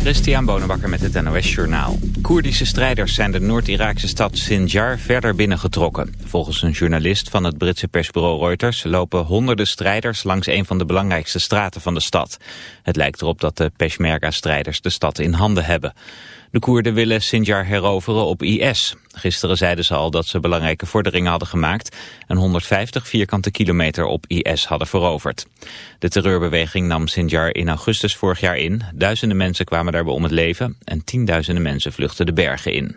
Christian Bonenbakker met het NOS Journaal. Koerdische strijders zijn de Noord-Iraakse stad Sinjar verder binnengetrokken. Volgens een journalist van het Britse persbureau Reuters... lopen honderden strijders langs een van de belangrijkste straten van de stad. Het lijkt erop dat de Peshmerga-strijders de stad in handen hebben. De Koerden willen Sinjar heroveren op IS. Gisteren zeiden ze al dat ze belangrijke vorderingen hadden gemaakt... en 150 vierkante kilometer op IS hadden veroverd. De terreurbeweging nam Sinjar in augustus vorig jaar in. Duizenden mensen kwamen daarbij om het leven... en tienduizenden mensen vluchtten de bergen in.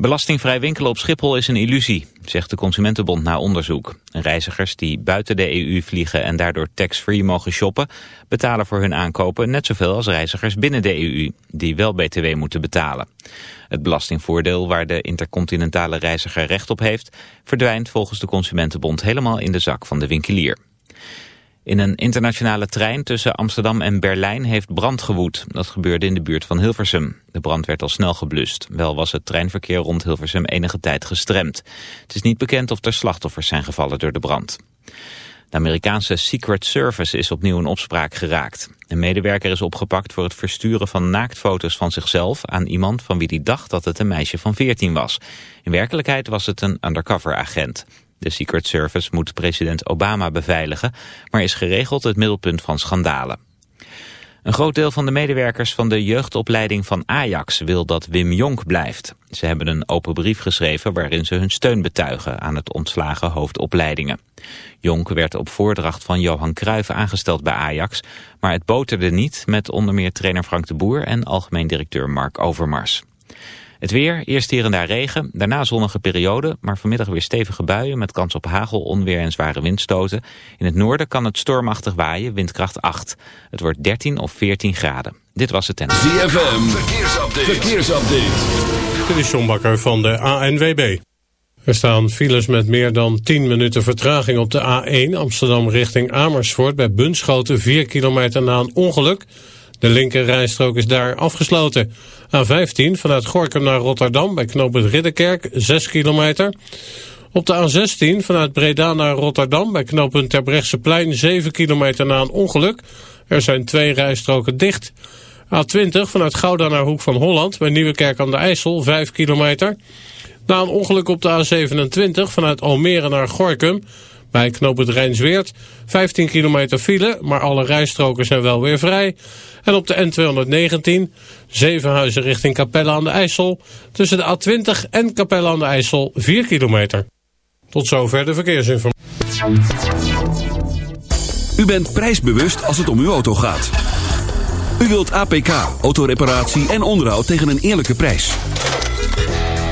Belastingvrij winkelen op Schiphol is een illusie, zegt de Consumentenbond na onderzoek. Reizigers die buiten de EU vliegen en daardoor tax-free mogen shoppen... betalen voor hun aankopen net zoveel als reizigers binnen de EU... die wel btw moeten betalen. Het belastingvoordeel waar de intercontinentale reiziger recht op heeft... verdwijnt volgens de Consumentenbond helemaal in de zak van de winkelier. In een internationale trein tussen Amsterdam en Berlijn heeft brand gewoed. Dat gebeurde in de buurt van Hilversum. De brand werd al snel geblust. Wel was het treinverkeer rond Hilversum enige tijd gestremd. Het is niet bekend of er slachtoffers zijn gevallen door de brand. De Amerikaanse Secret Service is opnieuw in opspraak geraakt. Een medewerker is opgepakt voor het versturen van naaktfoto's van zichzelf aan iemand van wie hij dacht dat het een meisje van 14 was. In werkelijkheid was het een undercover agent. De Secret Service moet president Obama beveiligen, maar is geregeld het middelpunt van schandalen. Een groot deel van de medewerkers van de jeugdopleiding van Ajax wil dat Wim Jonk blijft. Ze hebben een open brief geschreven waarin ze hun steun betuigen aan het ontslagen hoofdopleidingen. Jonk werd op voordracht van Johan Cruijff aangesteld bij Ajax, maar het boterde niet met onder meer trainer Frank de Boer en algemeen directeur Mark Overmars. Het weer, eerst hier en daar regen, daarna zonnige periode, maar vanmiddag weer stevige buien met kans op hagel, onweer en zware windstoten. In het noorden kan het stormachtig waaien, windkracht 8. Het wordt 13 of 14 graden. Dit was het ten. ZFM, verkeersupdate. verkeersupdate. Dit is John Bakker van de ANWB. Er staan files met meer dan 10 minuten vertraging op de A1 Amsterdam richting Amersfoort bij Bunschoten 4 kilometer na een ongeluk. De linker rijstrook is daar afgesloten. A15 vanuit Gorkum naar Rotterdam bij knooppunt Ridderkerk 6 kilometer. Op de A16 vanuit Breda naar Rotterdam bij knooppunt Terbrechtseplein 7 kilometer na een ongeluk. Er zijn twee rijstroken dicht. A20 vanuit Gouda naar Hoek van Holland bij Nieuwekerk aan de IJssel 5 kilometer. Na een ongeluk op de A27 vanuit Almere naar Gorkum bij knooppunt Rijnsweert 15 kilometer file, maar alle rijstroken zijn wel weer vrij. En op de N219 Zevenhuizen richting Capelle aan de IJssel tussen de A20 en Capelle aan de IJssel 4 kilometer. Tot zover de verkeersinformatie. U bent prijsbewust als het om uw auto gaat. U wilt APK, autoreparatie en onderhoud tegen een eerlijke prijs.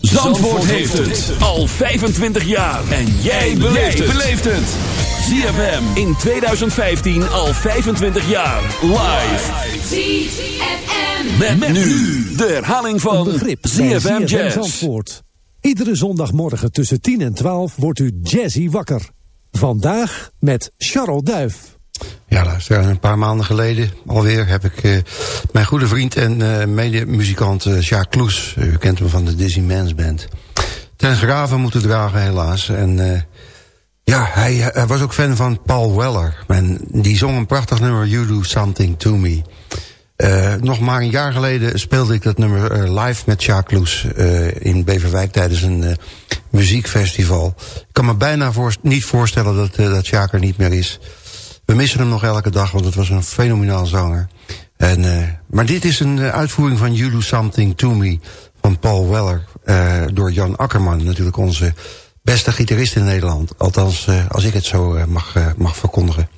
Zandvoort heeft het al 25 jaar. En jij beleeft het. ZFM in 2015 al 25 jaar. Live. ZFM. Met, nu de herhaling van begrip ZFM Jazz. Zandvoort. Iedere zondagmorgen tussen 10 en 12 wordt u jazzy wakker. Vandaag met Charles Duif. Ja, luister, een paar maanden geleden alweer heb ik uh, mijn goede vriend en uh, medemuzikant Jacques Kloes, u kent hem van de Dizzy Mans Band, ten graven moeten dragen helaas. En ja, hij, hij, was ook fan van Paul Weller. En die zong een prachtig nummer, You Do Something To Me. nog maar een jaar geleden speelde ik dat nummer live met Jacques Kloes in Beverwijk tijdens een muziekfestival. Ik kan me bijna voor, niet voorstellen dat, dat Jacques er niet meer is. We missen hem nog elke dag, want het was een fenomenaal zanger. En, uh, maar dit is een uh, uitvoering van You Do Something To Me van Paul Weller. Uh, door Jan Akkerman, natuurlijk onze beste gitarist in Nederland. Althans, als ik het zo mag, mag verkondigen.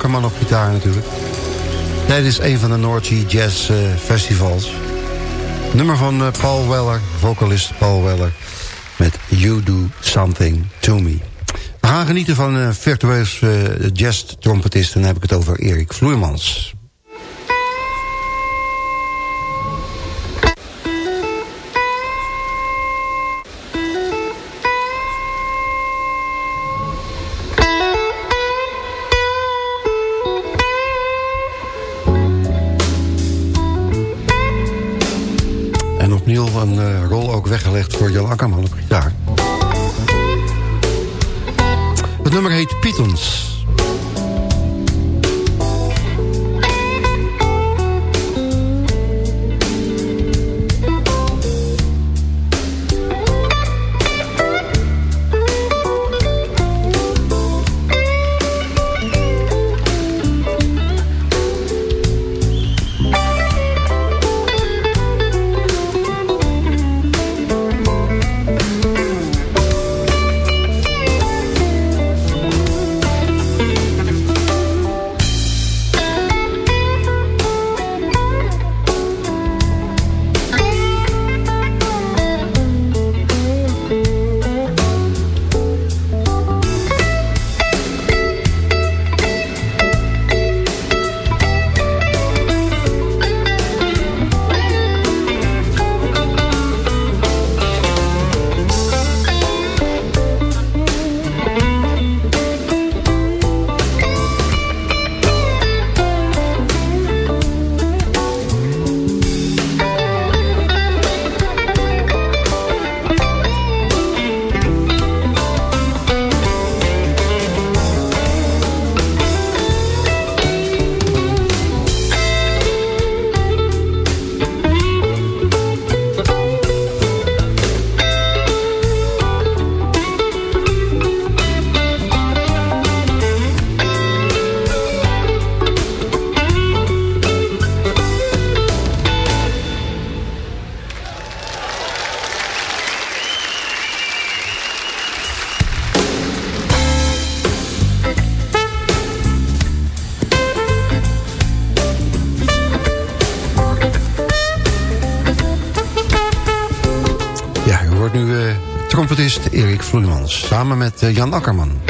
Akkerman op gitaar natuurlijk. Tijdens een van de Sea Jazz uh, Festivals. Nummer van uh, Paul Weller, vocalist Paul Weller... met You Do Something To Me. We gaan genieten van een uh, virtueus uh, jazz-trompetist... en dan heb ik het over Erik Vloeimans. Rol ook weggelegd voor Jan Akkerman op. Het nummer heet Pythons. Erik. Samen met eh, Jan Akkerman.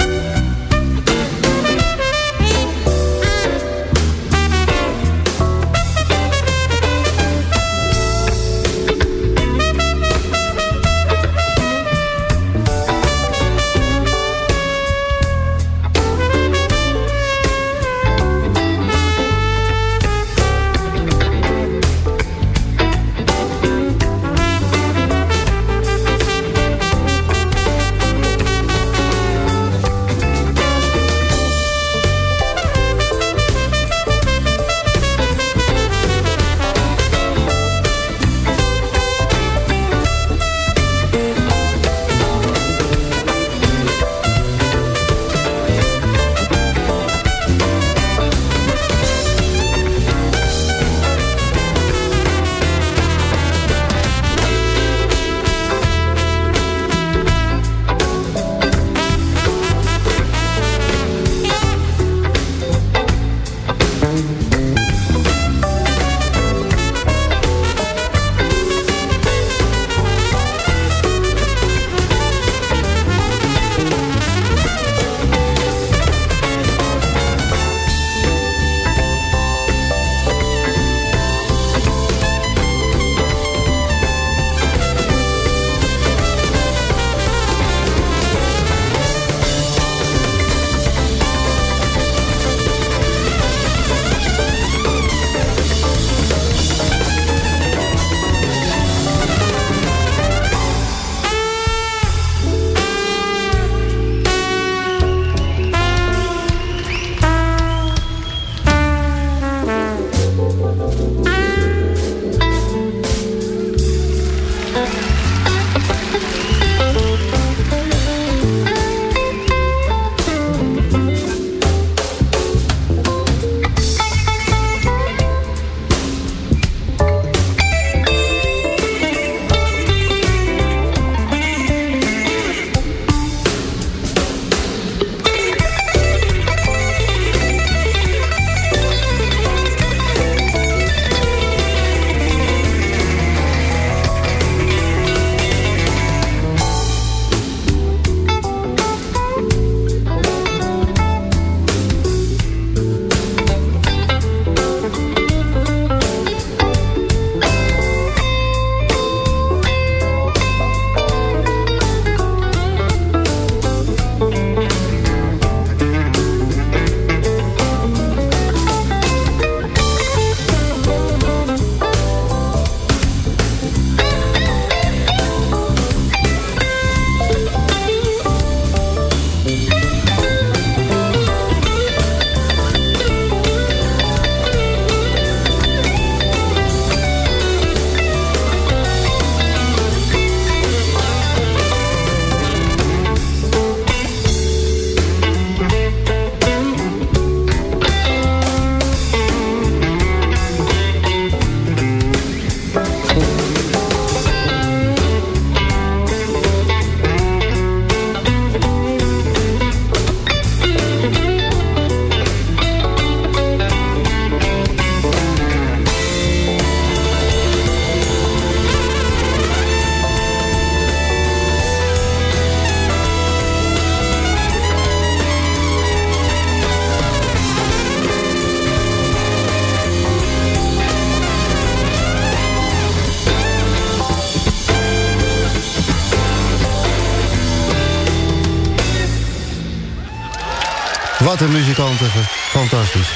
Muzikanten, fantastisch.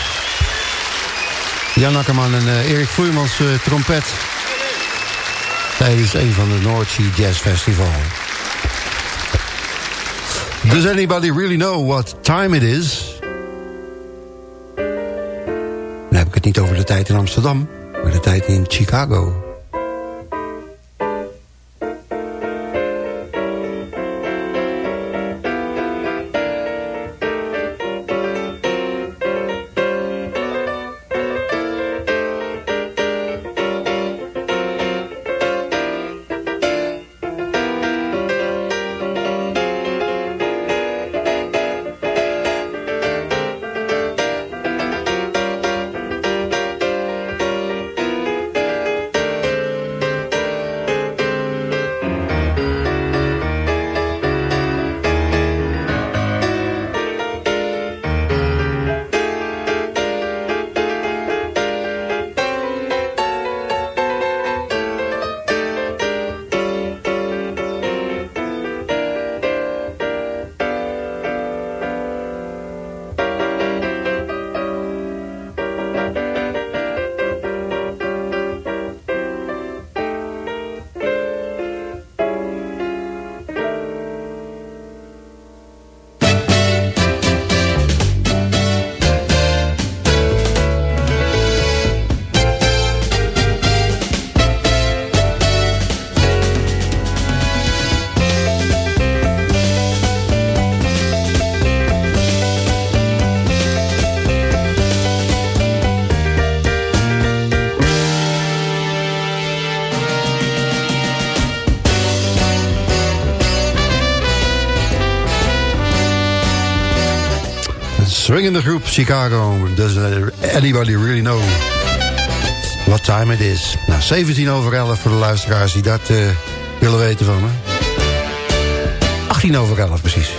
Jan Akkerman en uh, Erik Vloeimans uh, trompet. Tijdens een van de Sea Jazz Festival. Does anybody really know what time it is? Dan heb ik het niet over de tijd in Amsterdam, maar de tijd in Chicago. 17 over 11 voor de luisteraars die dat uh, willen weten van me. 18 over 11 precies.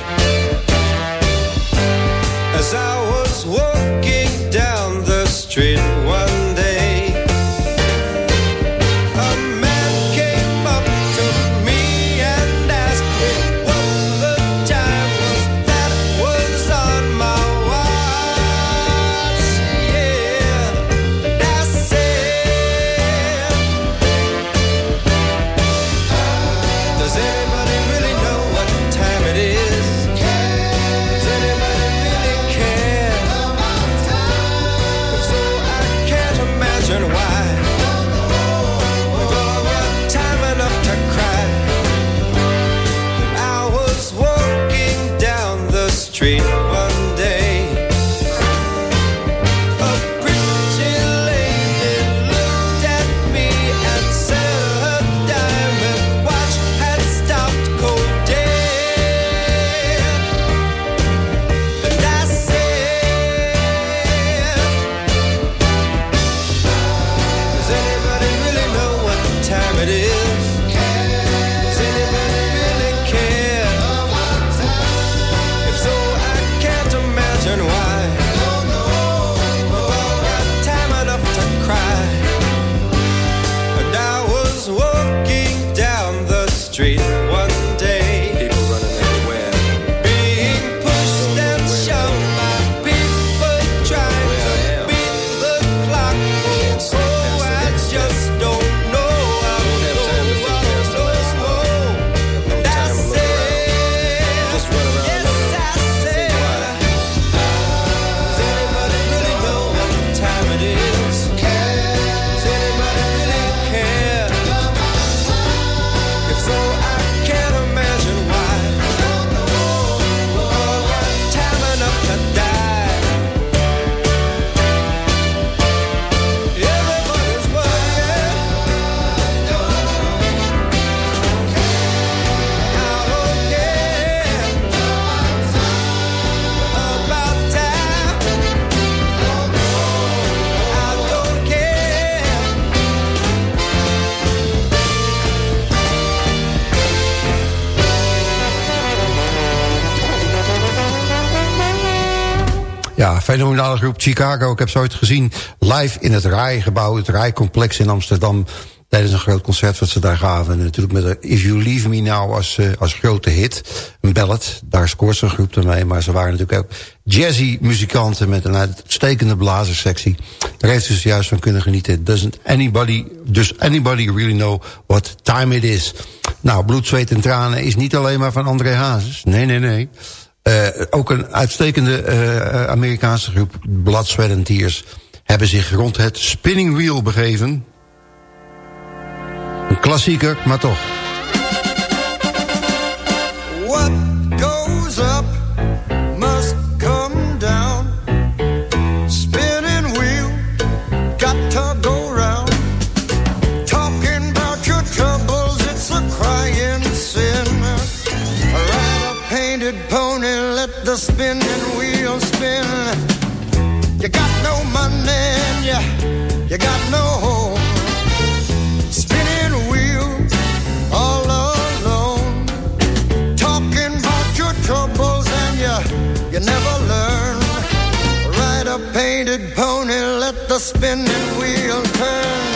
As I was walking down the street fenomenale groep Chicago. Ik heb ze ooit gezien live in het Rijgebouw, het Rijcomplex in Amsterdam. Tijdens een groot concert wat ze daar gaven. En natuurlijk met If You Leave Me Now als, uh, als grote hit. een ballad. Daar scoort zijn groep ermee. Maar ze waren natuurlijk ook jazzy muzikanten met een uitstekende blazerssectie. Daar heeft ze dus juist van kunnen genieten. Doesn't anybody, does anybody really know what time it is? Nou, bloed, zweet en tranen is niet alleen maar van André Hazes. Nee, nee, nee. Uh, ook een uitstekende uh, Amerikaanse groep, Blood, Sweat and Tears... hebben zich rond het spinning wheel begeven. Een klassieker, maar toch. Spinning wheel turn.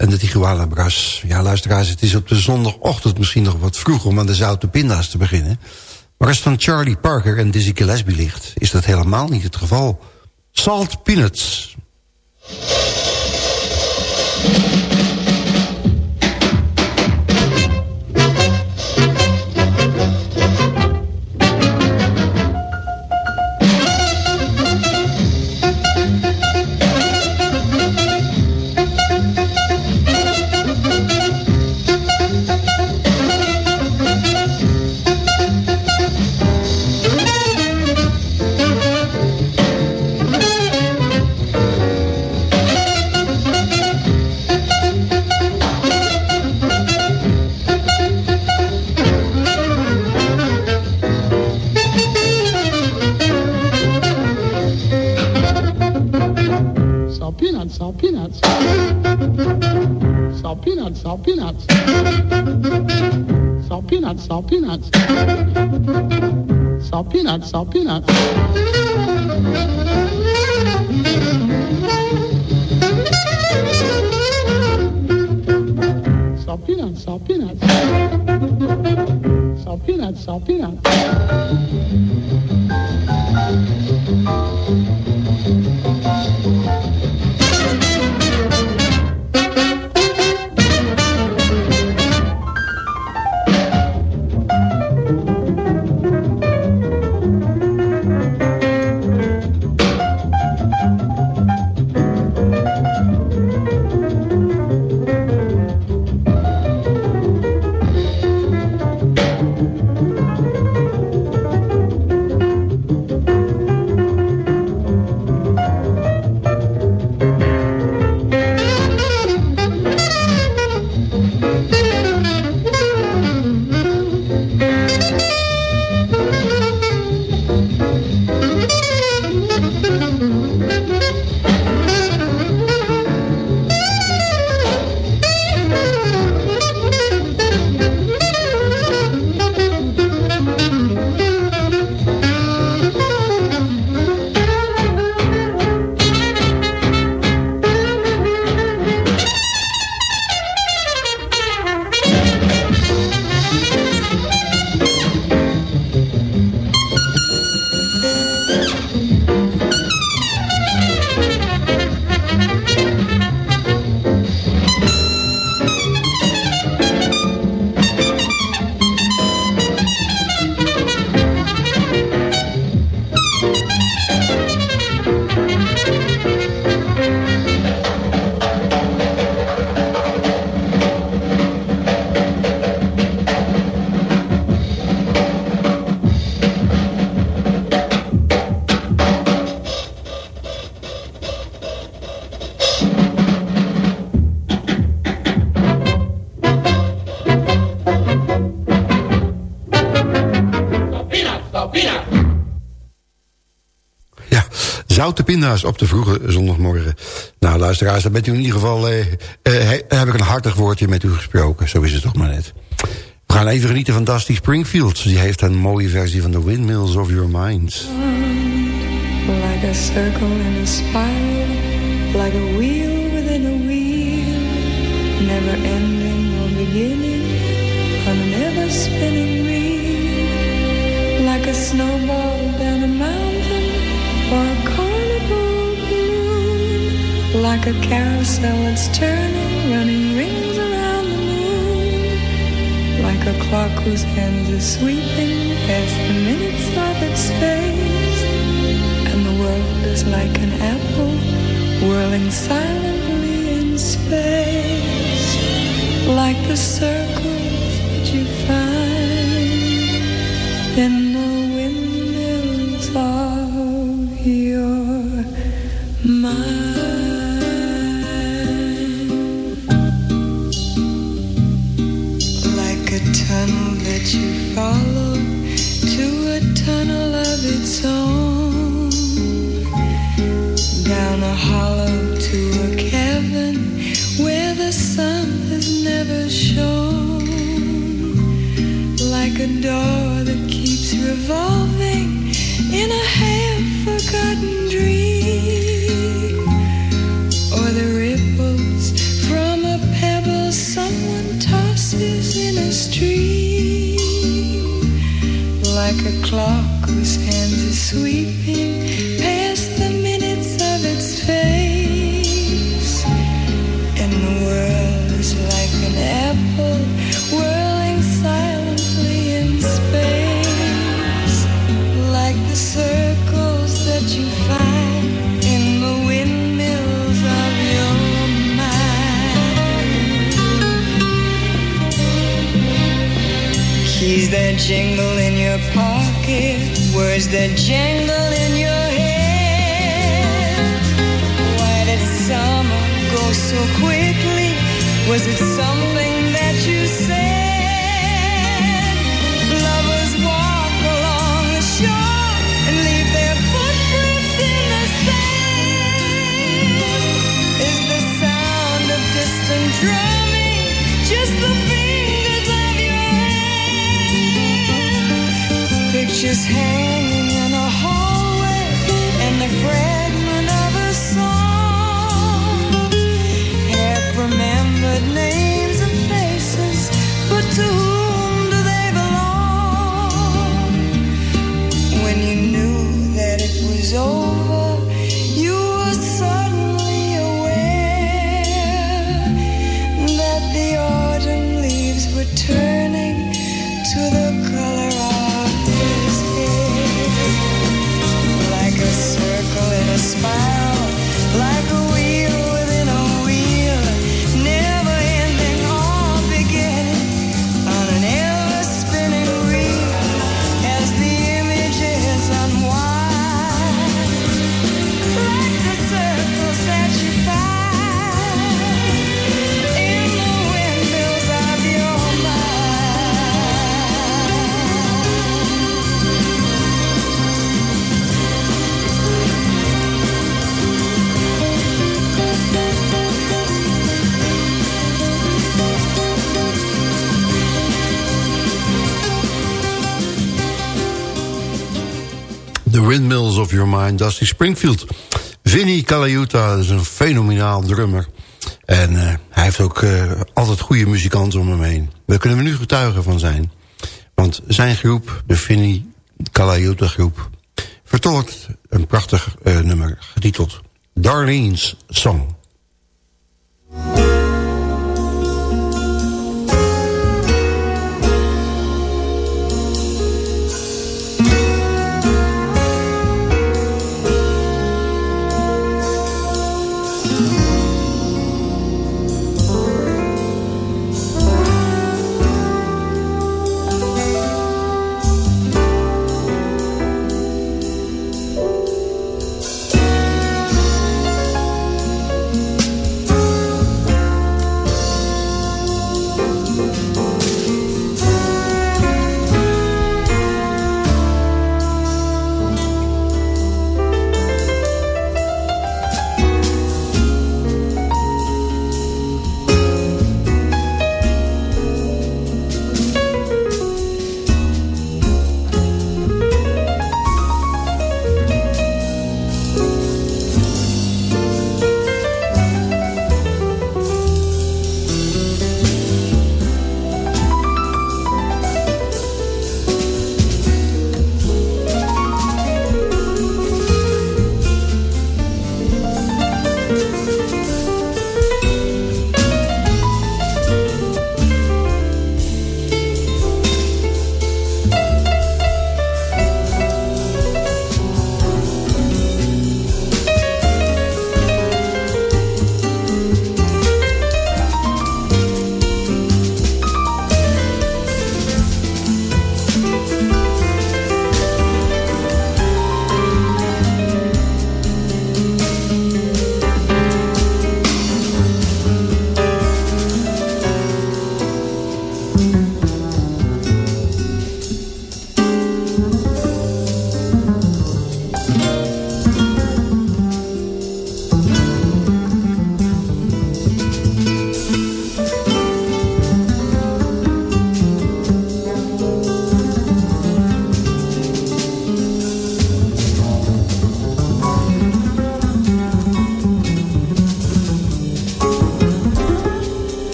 En de Tijuana Brass. Ja, luisteraars, het is op de zondagochtend misschien nog wat vroeg... om aan de zoute pinda's te beginnen. Maar als van Charlie Parker en Dizzy Gillespie ligt... is dat helemaal niet het geval. Salt Peanuts. Salt peanuts. Salt Zoute pinda's op de vroege zondagmorgen. Nou, luisteraars, dan bent u in ieder geval... Eh, eh, heb ik een hartig woordje met u gesproken. Zo is het toch maar net. We gaan even genieten van Dusty Springfield. Die heeft een mooie versie van The Windmills of Your Mind. Like a circle a. Like a wheel within a wheel. Never ending like a carousel it's turning, running rings around the moon. Like a clock whose hands are sweeping past the minutes of its space. And the world is like an apple whirling silently in space. Like the circles that you find in clock whose hands are sweeping past the minutes of its face. And the world is like an apple whirling silently in space, like the circles that you find in the windmills of your mind. Keys that jingle in your pocket, words that jangle in your head. Why did summer go so quickly? Was it something Your Mind, Dusty Springfield. Vinnie Colaiuta is een fenomenaal drummer. En eh, hij heeft ook eh, altijd goede muzikanten om hem heen. Daar kunnen we nu getuigen van zijn. Want zijn groep, de Vinnie Colaiuta groep... vertolkt een prachtig eh, nummer getiteld Darlene's Song.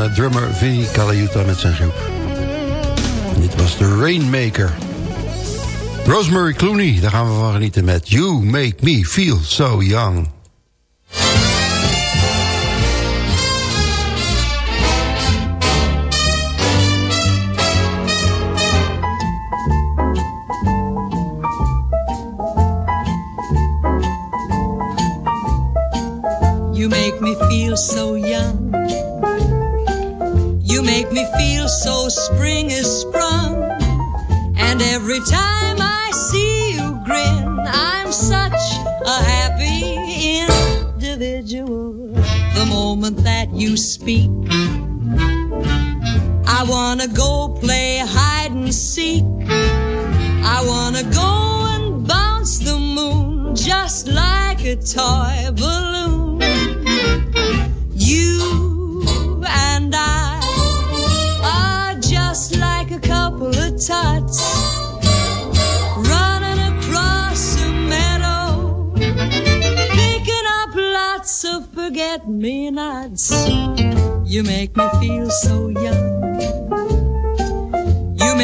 Uh, drummer Vinnie Colaiuta met zijn groep. Dit was de Rainmaker. Rosemary Clooney, daar gaan we van genieten met You Make Me Feel So Young.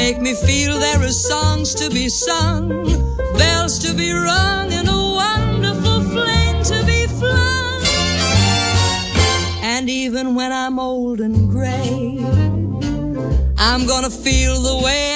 Make me feel there are songs to be sung, bells to be rung, and a wonderful flame to be flung. And even when I'm old and gray, I'm gonna feel the way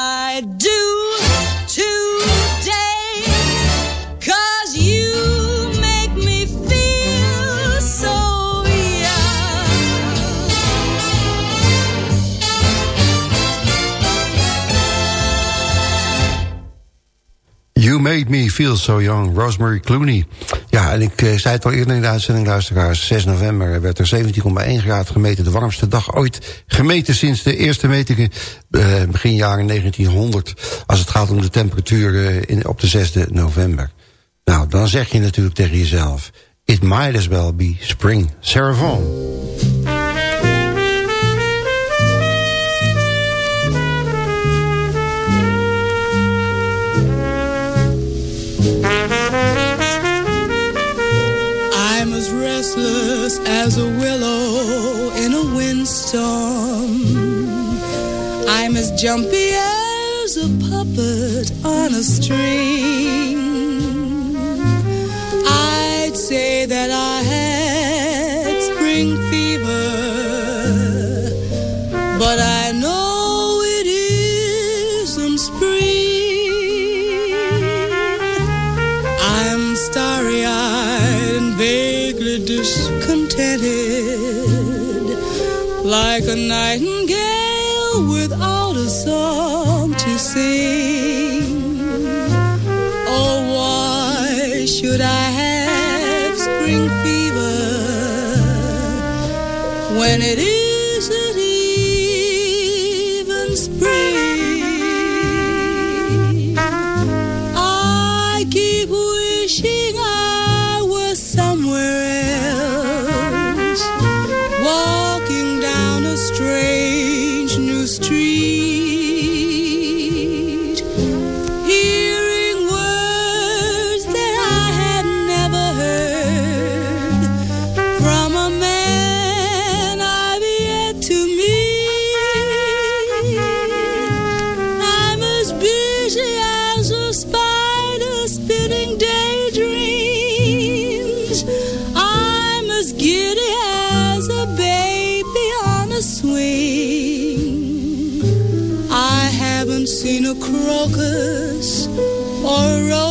Made Me Feel So Young, Rosemary Clooney. Ja, en ik eh, zei het al eerder in de uitzending, luisteraars. 6 november werd er 17,1 graden gemeten. De warmste dag ooit gemeten sinds de eerste metingen eh, begin jaren 1900. Als het gaat om de temperatuur eh, in, op de 6e november. Nou, dan zeg je natuurlijk tegen jezelf... It might as well be spring. Sarah. As a willow in a windstorm. I'm as jumpy as a puppet on a string. Like a nightingale without a song to sing. Oh, why should I have spring fever when it isn't spider spinning daydreams. I'm as giddy as a baby on a swing. I haven't seen a crocus or a rose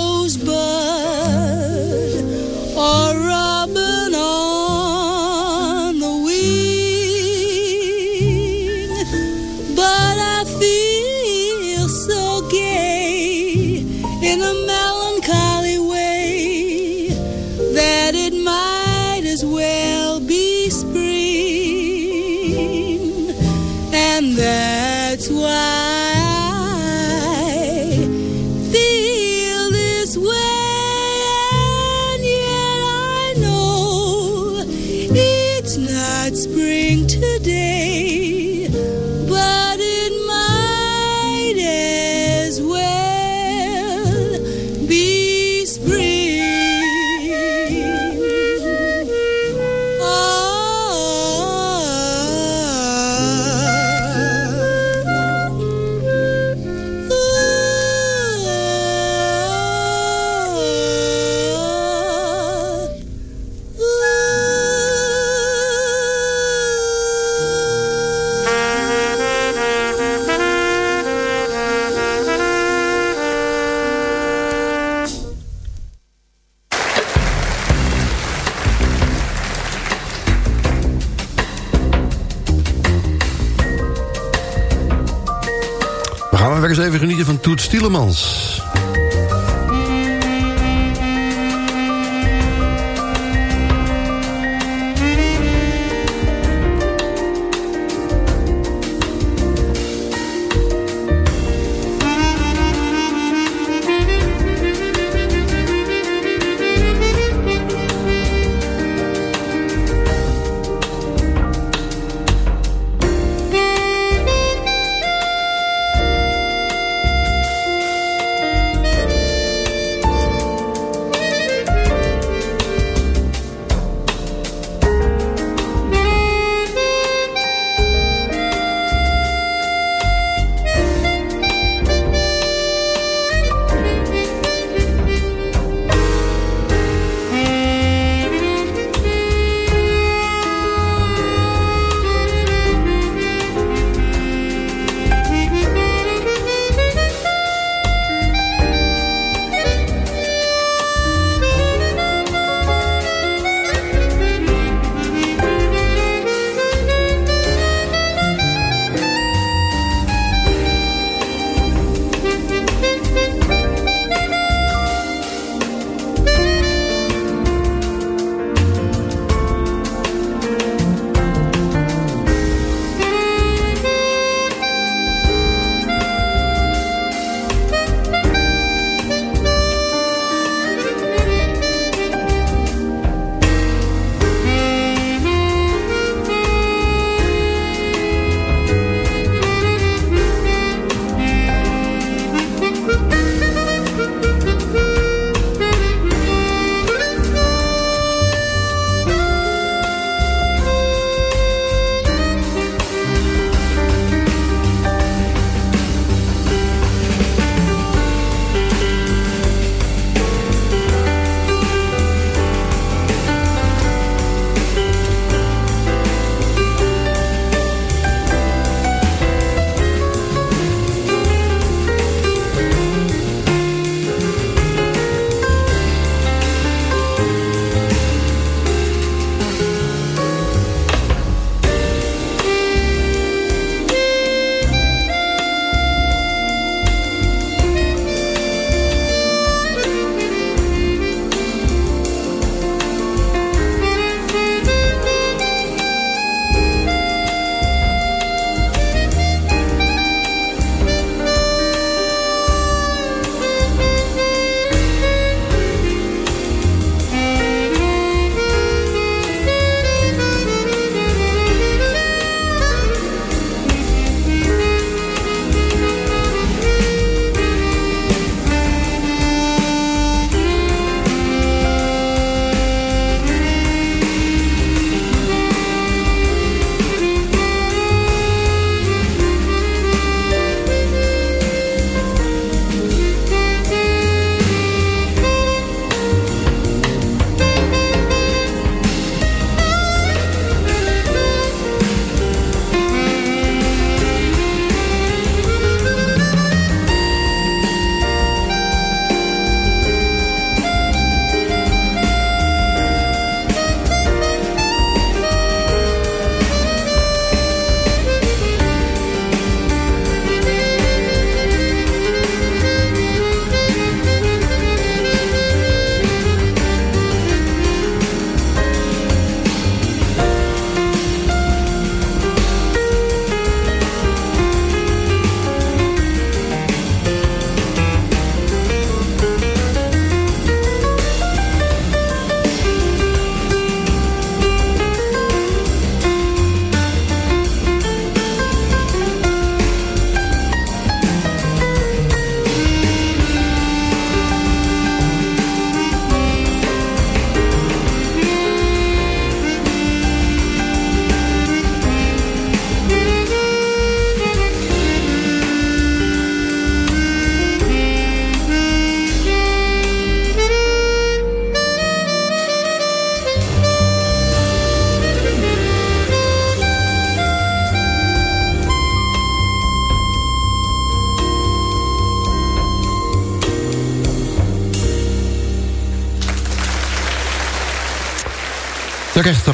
Stielemans.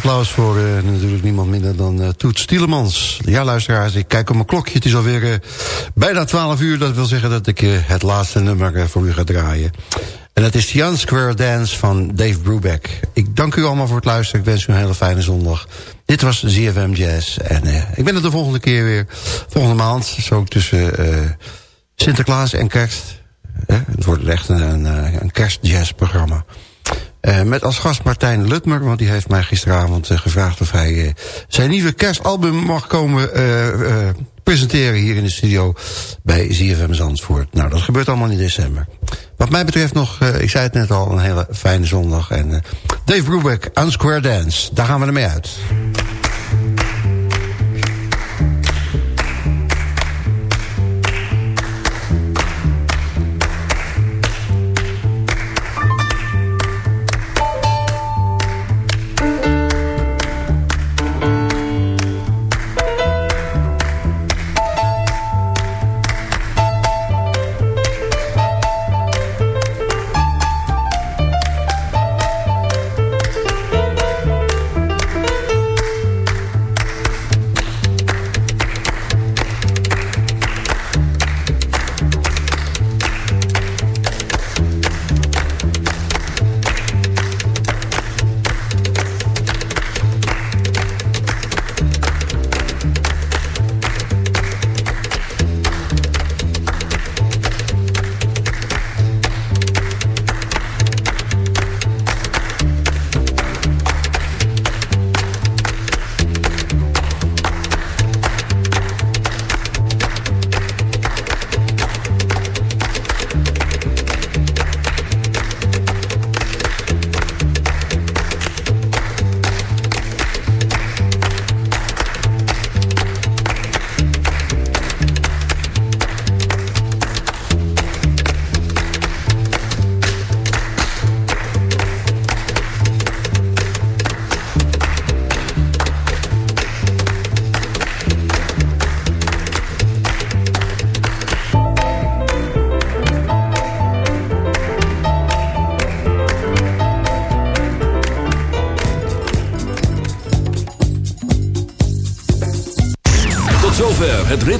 Applaus voor uh, natuurlijk niemand minder dan uh, Toet Stielemans. Ja, luisteraars, ik kijk op mijn klokje. Het is alweer uh, bijna 12 uur. Dat wil zeggen dat ik het laatste nummer voor u ga draaien. En dat is Jan Square Dance van Dave Brubeck. Ik dank u allemaal voor het luisteren. Ik wens u een hele fijne zondag. Dit was ZFM Jazz. En ik ben er de volgende keer weer. Volgende maand, zo tussen Sinterklaas en kerst. het wordt echt een, een, een kerstjazzprogramma. Uh, met als gast Martijn Lutmer, want die heeft mij gisteravond uh, gevraagd... of hij uh, zijn nieuwe kerstalbum mag komen presenteren hier in de studio bij ZFM Zandvoort. Nou, dat gebeurt allemaal in december. Wat mij betreft nog, ik zei het net al, een hele fijne zondag. En Dave Brubeck aan Square Dance, daar gaan we ermee uit.